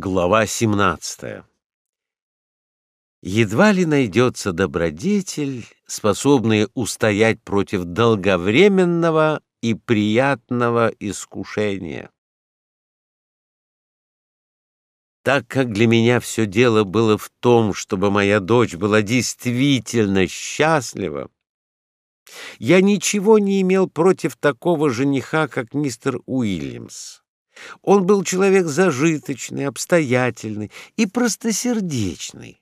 Глава 17. Едва ли найдется добродетель, способный устоять против долговременного и приятного искушения. Так как для меня все дело было в том, чтобы моя дочь была действительно счастлива, я ничего не имел против такого жениха, как мистер Уильямс. Он был человек зажиточный, обстоятельный и простосердечный.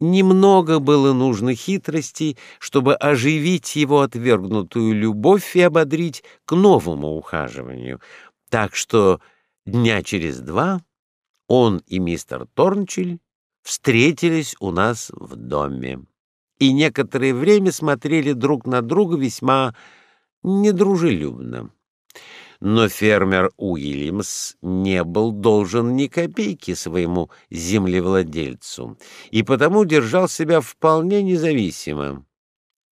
Немного было нужно хитростей, чтобы оживить его отвергнутую любовь и ободрить к новому ухаживанию. Так что дня через два он и мистер Торнчель встретились у нас в доме и некоторое время смотрели друг на друга весьма недружелюбно но фермер Уильямс не был должен ни копейки своему землевладельцу и потому держал себя вполне независимо.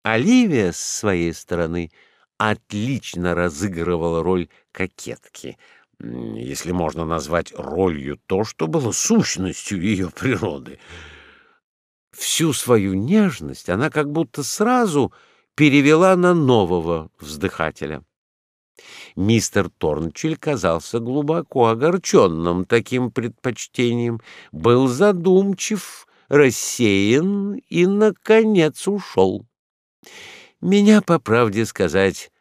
Оливия, с своей стороны, отлично разыгрывала роль кокетки, если можно назвать ролью то, что было сущностью ее природы. Всю свою нежность она как будто сразу перевела на нового вздыхателя. Мистер Торнчель казался глубоко огорченным таким предпочтением, был задумчив, рассеян и, наконец, ушел. Меня, по правде сказать,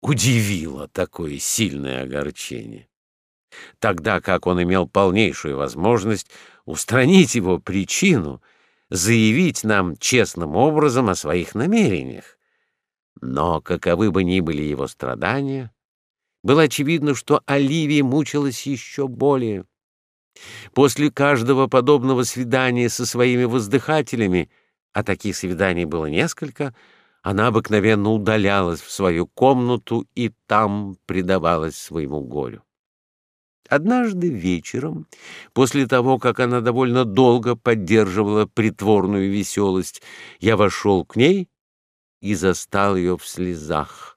удивило такое сильное огорчение. Тогда как он имел полнейшую возможность устранить его причину, заявить нам честным образом о своих намерениях. Но каковы бы ни были его страдания, было очевидно, что Оливия мучилась еще более. После каждого подобного свидания со своими воздыхателями, а таких свиданий было несколько, она обыкновенно удалялась в свою комнату и там предавалась своему горю. Однажды вечером, после того, как она довольно долго поддерживала притворную веселость, я вошел к ней и застал ее в слезах.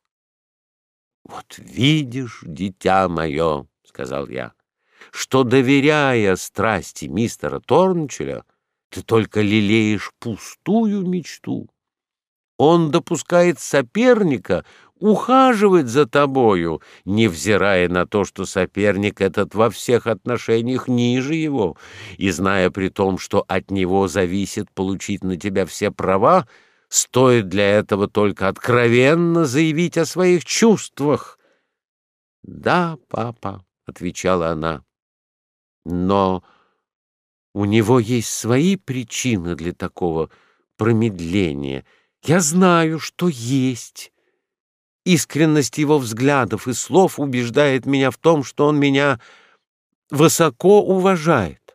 «Вот видишь, дитя мое», — сказал я, — «что, доверяя страсти мистера Торнчеля, ты только лелеешь пустую мечту. Он допускает соперника ухаживать за тобою, невзирая на то, что соперник этот во всех отношениях ниже его, и зная при том, что от него зависит получить на тебя все права, — Стоит для этого только откровенно заявить о своих чувствах. «Да, папа», — отвечала она, — «но у него есть свои причины для такого промедления. Я знаю, что есть». Искренность его взглядов и слов убеждает меня в том, что он меня высоко уважает.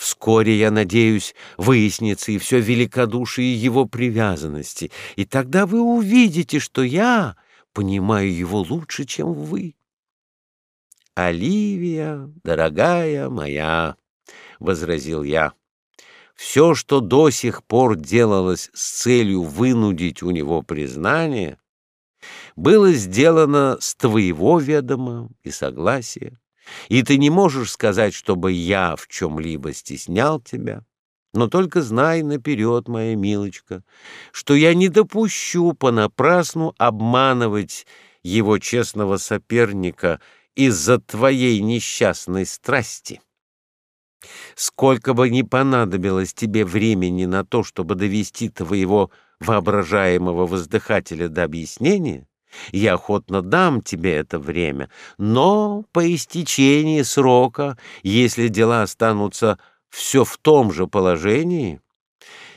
Вскоре, я надеюсь, выяснится и все великодушие его привязанности, и тогда вы увидите, что я понимаю его лучше, чем вы. «Оливия, дорогая моя», — возразил я, — «все, что до сих пор делалось с целью вынудить у него признание, было сделано с твоего ведома и согласия и ты не можешь сказать, чтобы я в чем-либо стеснял тебя. Но только знай наперед, моя милочка, что я не допущу понапрасну обманывать его честного соперника из-за твоей несчастной страсти. Сколько бы ни понадобилось тебе времени на то, чтобы довести твоего воображаемого воздыхателя до объяснения, я охотно дам тебе это время, но по истечении срока, если дела останутся все в том же положении,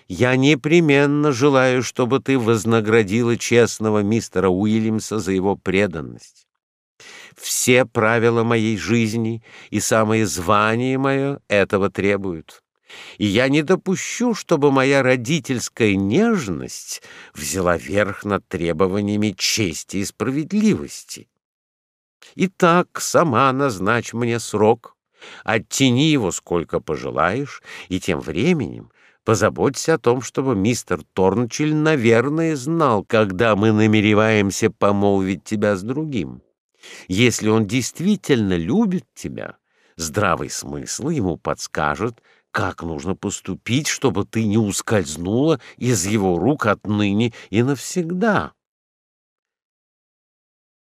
я непременно желаю, чтобы ты вознаградила честного мистера Уильямса за его преданность. Все правила моей жизни и самое звание мое этого требуют и я не допущу, чтобы моя родительская нежность взяла верх над требованиями чести и справедливости. Итак, сама назначь мне срок, оттяни его сколько пожелаешь, и тем временем позаботься о том, чтобы мистер Торнчель, наверное, знал, когда мы намереваемся помолвить тебя с другим. Если он действительно любит тебя, Здравый смысл ему подскажет, как нужно поступить, чтобы ты не ускользнула из его рук отныне и навсегда.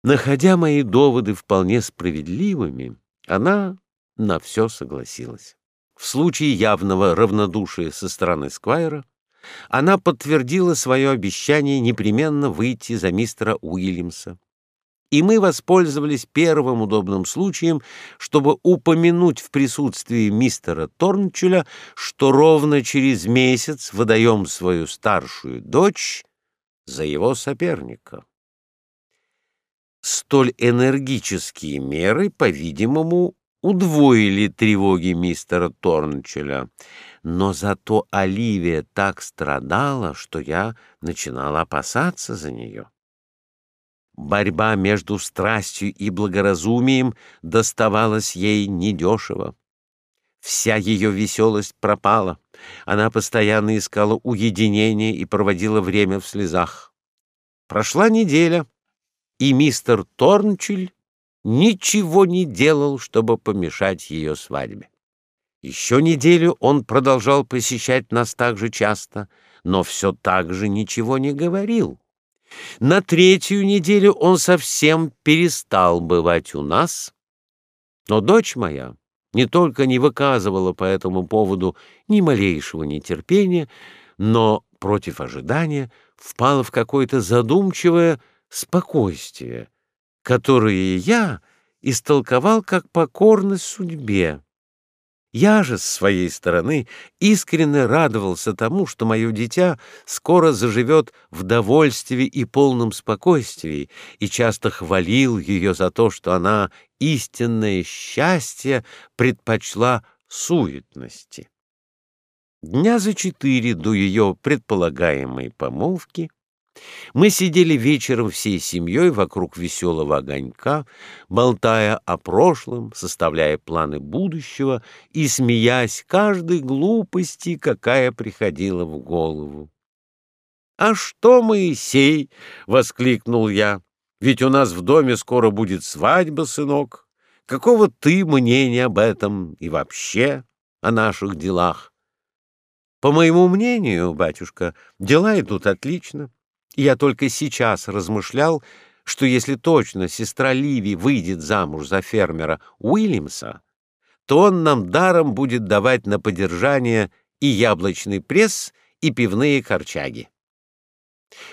Находя мои доводы вполне справедливыми, она на все согласилась. В случае явного равнодушия со стороны Сквайра она подтвердила свое обещание непременно выйти за мистера Уильямса и мы воспользовались первым удобным случаем, чтобы упомянуть в присутствии мистера Торнчеля, что ровно через месяц выдаем свою старшую дочь за его соперника. Столь энергические меры, по-видимому, удвоили тревоги мистера Торнчеля, но зато Оливия так страдала, что я начинал опасаться за нее. Борьба между страстью и благоразумием доставалась ей недешево. Вся ее веселость пропала. Она постоянно искала уединения и проводила время в слезах. Прошла неделя, и мистер Торнчель ничего не делал, чтобы помешать ее свадьбе. Еще неделю он продолжал посещать нас так же часто, но все так же ничего не говорил. На третью неделю он совсем перестал бывать у нас, но дочь моя не только не выказывала по этому поводу ни малейшего нетерпения, но против ожидания впала в какое-то задумчивое спокойствие, которое я истолковал как покорность судьбе. Я же, с своей стороны, искренне радовался тому, что мое дитя скоро заживет в довольстве и полном спокойствии, и часто хвалил ее за то, что она истинное счастье предпочла суетности. Дня за четыре до ее предполагаемой помолвки мы сидели вечером всей семьей вокруг веселого огонька, болтая о прошлом, составляя планы будущего и смеясь каждой глупости, какая приходила в голову. «А что, Моисей?» — воскликнул я. «Ведь у нас в доме скоро будет свадьба, сынок. Какого ты мнения об этом и вообще о наших делах?» «По моему мнению, батюшка, дела идут отлично». Я только сейчас размышлял, что если точно сестра Ливи выйдет замуж за фермера Уильямса, то он нам даром будет давать на поддержание и яблочный пресс, и пивные корчаги.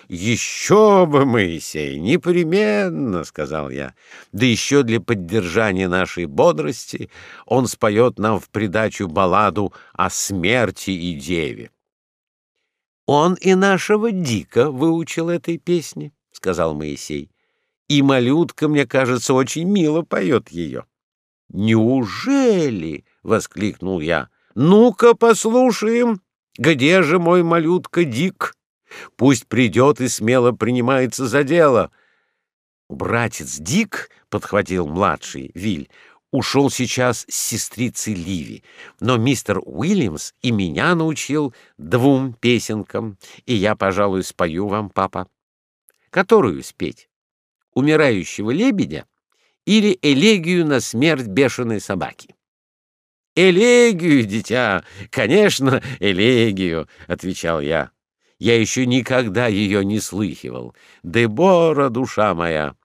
«Еще бы, Моисей, непременно!» — сказал я. «Да еще для поддержания нашей бодрости он споет нам в придачу балладу о смерти и деве». Он и нашего Дика выучил этой песни, — сказал Моисей. И малютка, мне кажется, очень мило поет ее. Неужели? — воскликнул я. Ну-ка послушаем, где же мой малютка Дик? Пусть придет и смело принимается за дело. Братец Дик, — подхватил младший Виль, ушел сейчас с сестрицей Ливи, но мистер Уильямс и меня научил двум песенкам, и я, пожалуй, спою вам, папа. Которую спеть? Умирающего лебедя или элегию на смерть бешеной собаки? Элегию, дитя, конечно, элегию, отвечал я. Я еще никогда ее не слыхивал. Дебора, душа моя.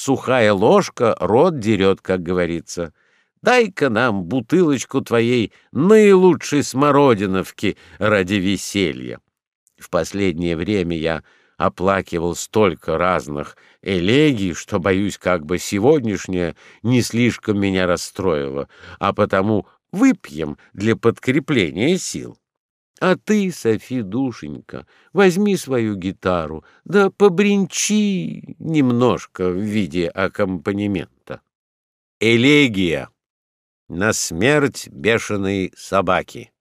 Сухая ложка рот дерет, как говорится. Дай-ка нам бутылочку твоей наилучшей смородиновки ради веселья. В последнее время я оплакивал столько разных элегий, что, боюсь, как бы сегодняшняя не слишком меня расстроила, а потому выпьем для подкрепления сил. А ты, Софи, душенька, возьми свою гитару, да побринчи немножко в виде аккомпанемента. Элегия на смерть бешеной собаки.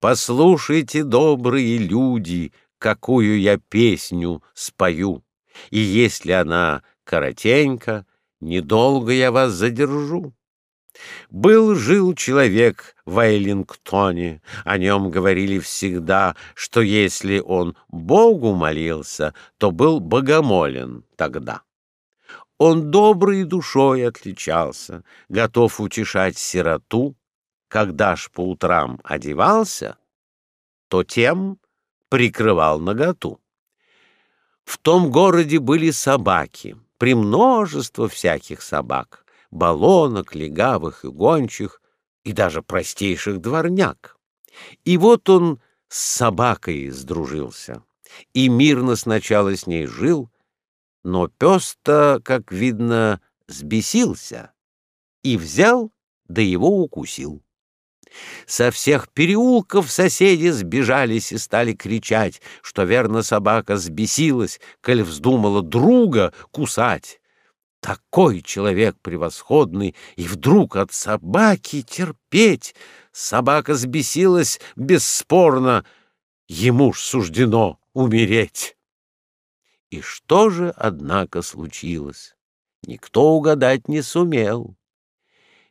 Послушайте, добрые люди, какую я песню спою, и если она коротенька, недолго я вас задержу. Был-жил человек в Эйлингтоне, о нем говорили всегда, что если он Богу молился, то был богомолен тогда. Он доброй душой отличался, готов утешать сироту. Когда ж по утрам одевался, то тем прикрывал наготу. В том городе были собаки, премножество всяких собак, баллонок, легавых и гончих, и даже простейших дворняк. И вот он с собакой сдружился, и мирно сначала с ней жил, но пес-то, как видно, сбесился и взял, да его укусил. Со всех переулков соседи сбежались и стали кричать, что верно собака сбесилась, коль вздумала друга кусать. Такой человек превосходный, и вдруг от собаки терпеть. Собака сбесилась бесспорно, ему ж суждено умереть. И что же, однако, случилось? Никто угадать не сумел.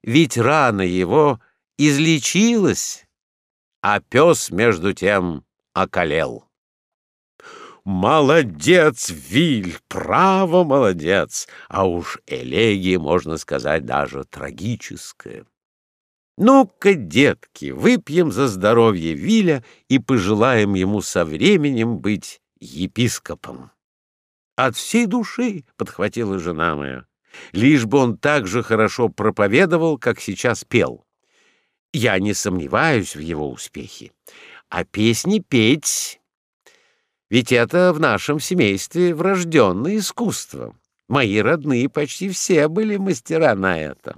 Ведь рана его излечилась, а пес, между тем, околел. Молодец, Виль, право молодец, а уж элегия, можно сказать, даже трагическая. Ну-ка, детки, выпьем за здоровье Виля и пожелаем ему со временем быть епископом. От всей души, — подхватила жена моя, — лишь бы он так же хорошо проповедовал, как сейчас пел. Я не сомневаюсь в его успехе. А песни петь... Ведь это в нашем семействе врожденное искусство. Мои родные почти все были мастера на это.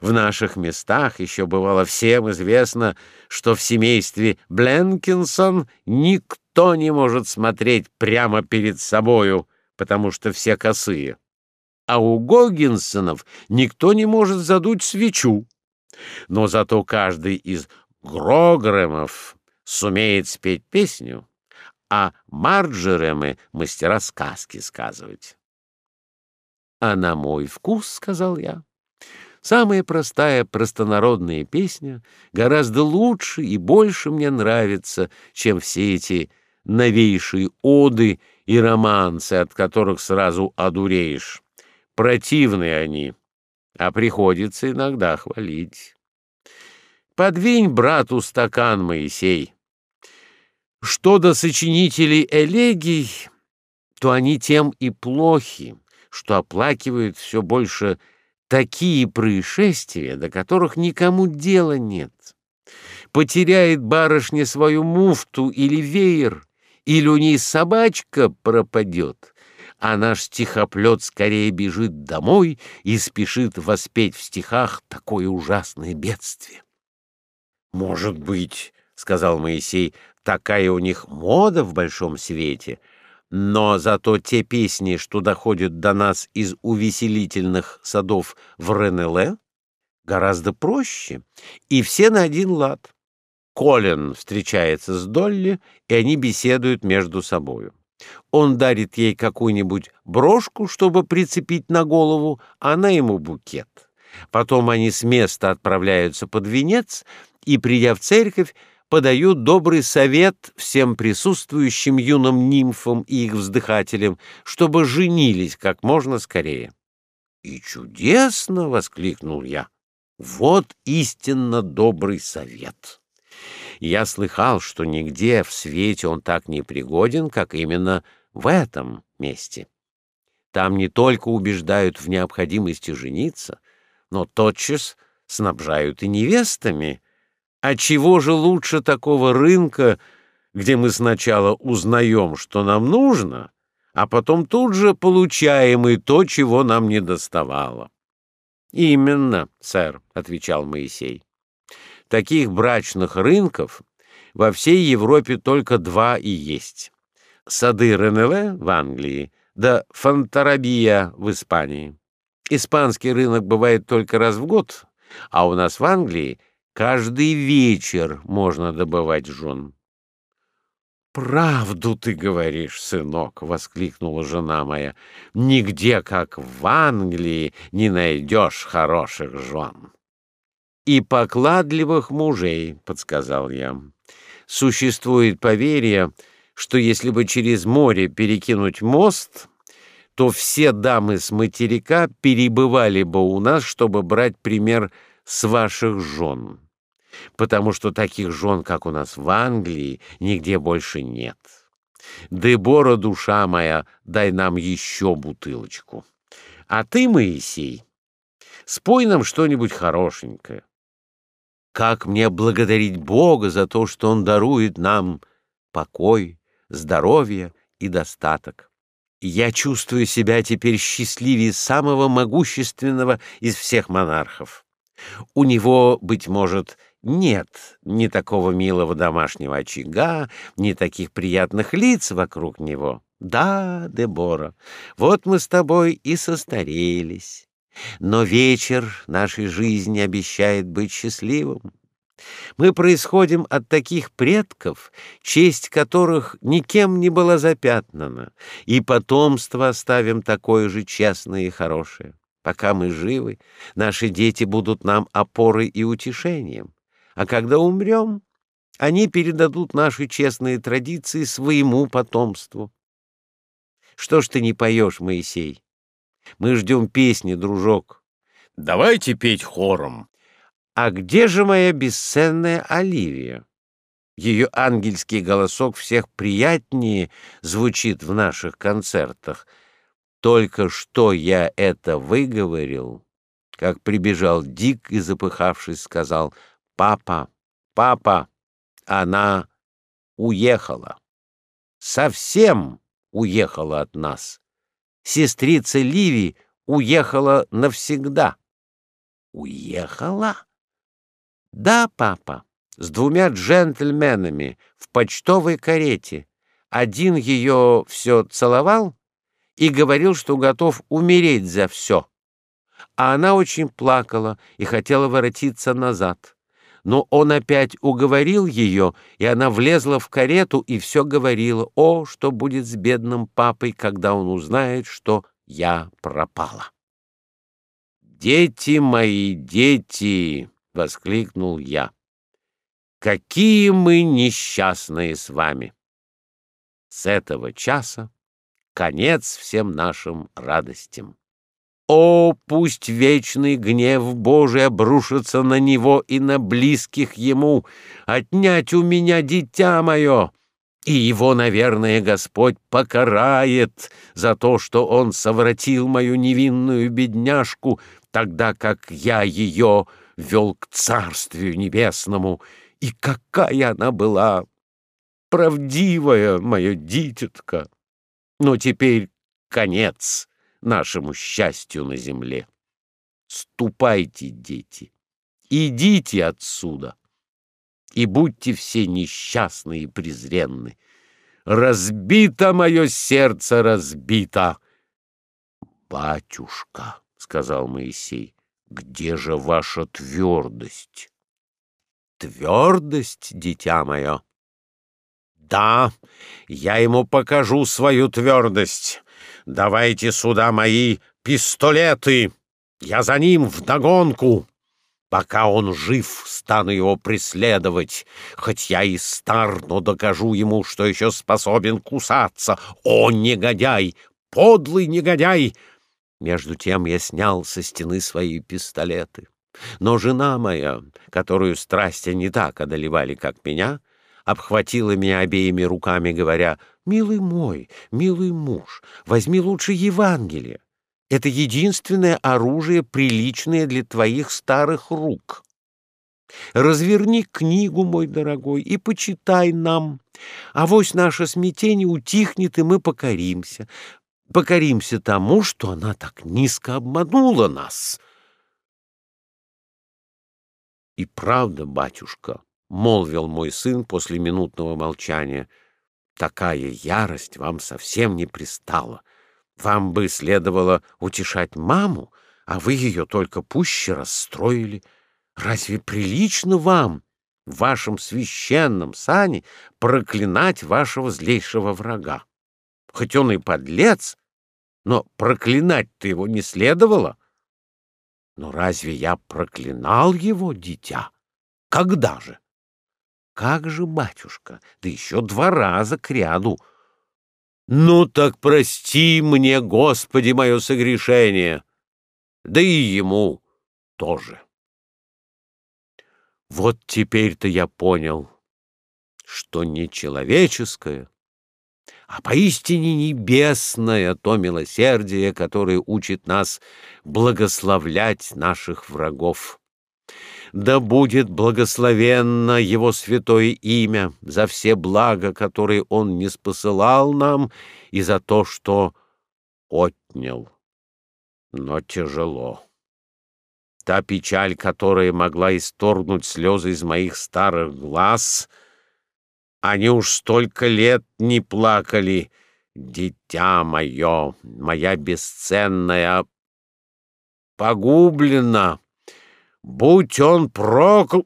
В наших местах еще бывало всем известно, что в семействе Бленкинсон никто не может смотреть прямо перед собою, потому что все косые. А у Гоггинсонов никто не может задуть свечу, но зато каждый из Грогремов сумеет спеть песню, а Марджеремы — мастера сказки сказывать. — А на мой вкус, — сказал я, — самая простая простонародная песня гораздо лучше и больше мне нравится, чем все эти новейшие оды и романсы, от которых сразу одуреешь. Противные они, а приходится иногда хвалить. Подвинь брату стакан, Моисей. Что до сочинителей элегий, то они тем и плохи, что оплакивают все больше такие происшествия, до которых никому дела нет. Потеряет барышня свою муфту или веер, или у ней собачка пропадет, а наш стихоплет скорее бежит домой и спешит воспеть в стихах такое ужасное бедствие. «Может быть, — сказал Моисей, — такая у них мода в большом свете, но зато те песни, что доходят до нас из увеселительных садов в Ренеле, гораздо проще, и все на один лад. Колин встречается с Долли, и они беседуют между собою. Он дарит ей какую-нибудь брошку, чтобы прицепить на голову, а она ему букет. Потом они с места отправляются под венец и, придя в церковь, подают добрый совет всем присутствующим юным нимфам и их вздыхателям, чтобы женились как можно скорее. «И чудесно!» — воскликнул я. «Вот истинно добрый совет!» Я слыхал, что нигде в свете он так не пригоден, как именно в этом месте. Там не только убеждают в необходимости жениться, но тотчас снабжают и невестами. А чего же лучше такого рынка, где мы сначала узнаем, что нам нужно, а потом тут же получаем и то, чего нам не доставало? — Именно, сэр, — отвечал Моисей. Таких брачных рынков во всей Европе только два и есть. Сады Ренеле в Англии, да Фонтарабия в Испании. Испанский рынок бывает только раз в год, а у нас в Англии каждый вечер можно добывать жен. «Правду ты говоришь, сынок!» — воскликнула жена моя. «Нигде, как в Англии, не найдешь хороших жен» и покладливых мужей, — подсказал я. Существует поверье, что если бы через море перекинуть мост, то все дамы с материка перебывали бы у нас, чтобы брать пример с ваших жен, потому что таких жен, как у нас в Англии, нигде больше нет. Дебора, душа моя, дай нам еще бутылочку. А ты, Моисей, спой нам что-нибудь хорошенькое. Как мне благодарить Бога за то, что Он дарует нам покой, здоровье и достаток. Я чувствую себя теперь счастливее самого могущественного из всех монархов. У него, быть может, нет ни такого милого домашнего очага, ни таких приятных лиц вокруг него. Да, Дебора, вот мы с тобой и состарелись. Но вечер нашей жизни обещает быть счастливым. Мы происходим от таких предков, честь которых никем не была запятнана, и потомство оставим такое же честное и хорошее. Пока мы живы, наши дети будут нам опорой и утешением а когда умрем, они передадут наши честные традиции своему потомству. Что ж ты не поешь, Моисей? Мы ждем песни, дружок. Давайте петь хором. А где же моя бесценная Оливия? Ее ангельский голосок всех приятнее звучит в наших концертах. Только что я это выговорил, как прибежал Дик и, запыхавшись, сказал — Папа, папа, она уехала. Совсем уехала от нас. Сестрица Ливи уехала навсегда. Уехала? Да, папа, с двумя джентльменами в почтовой карете. Один ее все целовал и говорил, что готов умереть за все. А она очень плакала и хотела воротиться назад но он опять уговорил ее, и она влезла в карету и все говорила, «О, что будет с бедным папой, когда он узнает, что я пропала!» «Дети мои, дети!» — воскликнул я. «Какие мы несчастные с вами!» С этого часа конец всем нашим радостям. О, пусть вечный гнев Божий обрушится на него и на близких ему, отнять у меня дитя мое. И его, наверное, Господь покарает за то, что он совратил мою невинную бедняжку, тогда как я ее вел к Царствию Небесному. И какая она была правдивая, моя дитятка! Но теперь конец нашему счастью на земле. Ступайте, дети, идите отсюда, и будьте все несчастны и презренны. Разбито мое сердце, разбито. Батюшка, — сказал Моисей, — где же ваша твердость? Твердость, дитя мое? Да, я ему покажу свою твердость. Давайте сюда мои пистолеты. Я за ним вдогонку. Пока он жив, стану его преследовать. Хоть я и стар, но докажу ему, что еще способен кусаться. О, негодяй! Подлый негодяй! Между тем я снял со стены свои пистолеты. Но жена моя, которую страсти не так одолевали, как меня, обхватила меня обеими руками, говоря, «Милый мой, милый муж, возьми лучше Евангелие. Это единственное оружие, приличное для твоих старых рук. Разверни книгу, мой дорогой, и почитай нам. А вось наше смятение утихнет, и мы покоримся. Покоримся тому, что она так низко обманула нас». И правда, батюшка, — молвил мой сын после минутного молчания. «Такая ярость вам совсем не пристала. Вам бы следовало утешать маму, а вы ее только пуще расстроили. Разве прилично вам, в вашем священном сане, проклинать вашего злейшего врага? Хоть он и подлец, но проклинать-то его не следовало. Но разве я проклинал его, дитя? Когда же? Как же, батюшка, да еще два раза к ряду. Ну так прости мне, Господи, мое согрешение, да и ему тоже. Вот теперь-то я понял, что не человеческое, а поистине небесное то милосердие, которое учит нас благословлять наших врагов. Да будет благословенно его святое имя за все блага, которые он не спосылал нам, и за то, что отнял. Но тяжело. Та печаль, которая могла исторгнуть слезы из моих старых глаз, они уж столько лет не плакали. Дитя мое, моя бесценная, погублена. Будь он прокл...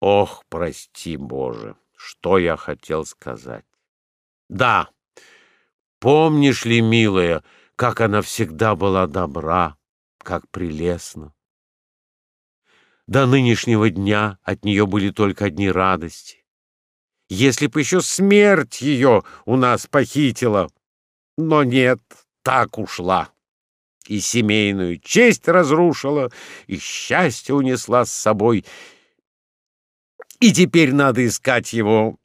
Ох, прости, Боже, что я хотел сказать. Да, помнишь ли, милая, как она всегда была добра, как прелестна? До нынешнего дня от нее были только одни радости. Если бы еще смерть ее у нас похитила, но нет, так ушла. И семейную честь разрушила, и счастье унесла с собой. И теперь надо искать его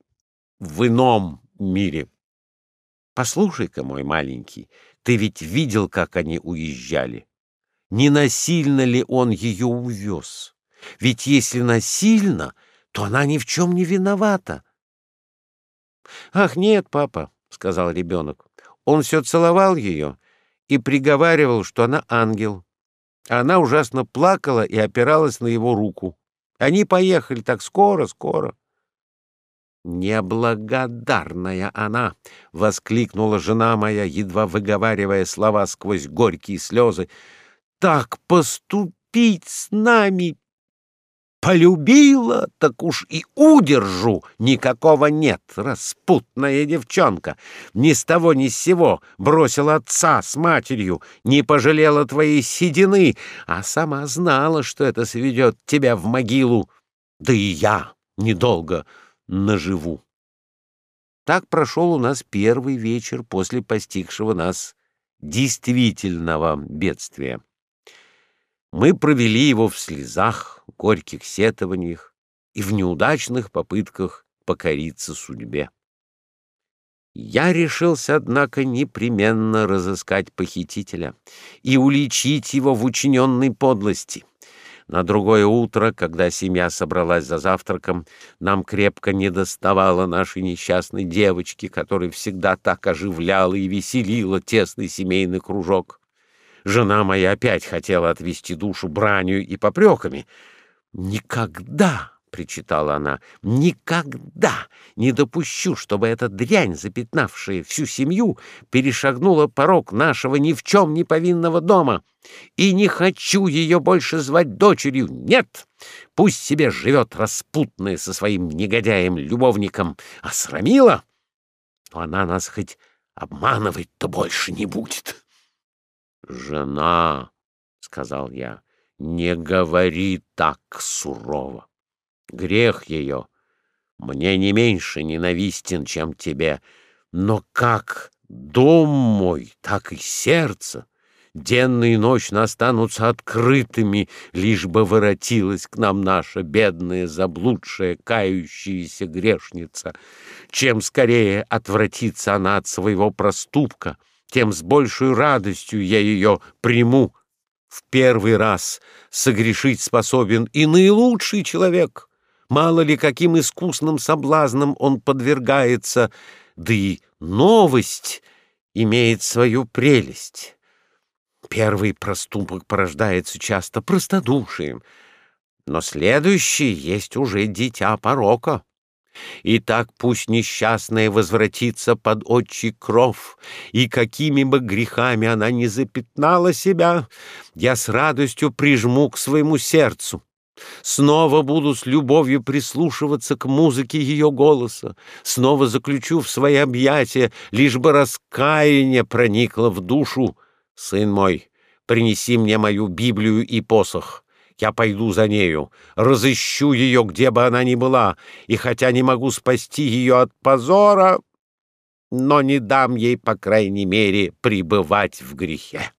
в ином мире. Послушай-ка, мой маленький, ты ведь видел, как они уезжали. Не насильно ли он ее увез? Ведь если насильно, то она ни в чем не виновата. «Ах, нет, папа», — сказал ребенок. Он все целовал ее и приговаривал, что она ангел. она ужасно плакала и опиралась на его руку. Они поехали так скоро-скоро. «Неблагодарная она!» — воскликнула жена моя, едва выговаривая слова сквозь горькие слезы. «Так поступить с нами Полюбила, так уж и удержу никакого нет. Распутная девчонка ни с того ни с сего бросила отца с матерью, не пожалела твоей седины, а сама знала, что это сведет тебя в могилу. Да и я недолго наживу. Так прошел у нас первый вечер после постигшего нас действительного бедствия. Мы провели его в слезах, горьких сетованиях и в неудачных попытках покориться судьбе. Я решился, однако, непременно разыскать похитителя и уличить его в учиненной подлости. На другое утро, когда семья собралась за завтраком, нам крепко не доставало нашей несчастной девочки, которая всегда так оживляла и веселила тесный семейный кружок. Жена моя опять хотела отвести душу бранью и попреками. «Никогда!» — причитала она. «Никогда не допущу, чтобы эта дрянь, запятнавшая всю семью, перешагнула порог нашего ни в чем не повинного дома. И не хочу ее больше звать дочерью. Нет! Пусть себе живет распутная со своим негодяем-любовником. А срамила, то она нас хоть обманывать-то больше не будет». «Жена», — сказал я, — «не говори так сурово. Грех ее мне не меньше ненавистен, чем тебе, но как дом мой, так и сердце денно и ночь останутся открытыми, лишь бы воротилась к нам наша бедная, заблудшая, кающаяся грешница. Чем скорее отвратится она от своего проступка — тем с большей радостью я ее приму. В первый раз согрешить способен и наилучший человек. Мало ли каким искусным соблазнам он подвергается, да и новость имеет свою прелесть. Первый проступок порождается часто простодушием, но следующий есть уже дитя порока. И так пусть несчастная возвратится под отчий кров, и какими бы грехами она ни запятнала себя, я с радостью прижму к своему сердцу. Снова буду с любовью прислушиваться к музыке ее голоса, снова заключу в свои объятия, лишь бы раскаяние проникло в душу. Сын мой, принеси мне мою Библию и посох. Я пойду за нею, разыщу ее, где бы она ни была, и хотя не могу спасти ее от позора, но не дам ей, по крайней мере, пребывать в грехе.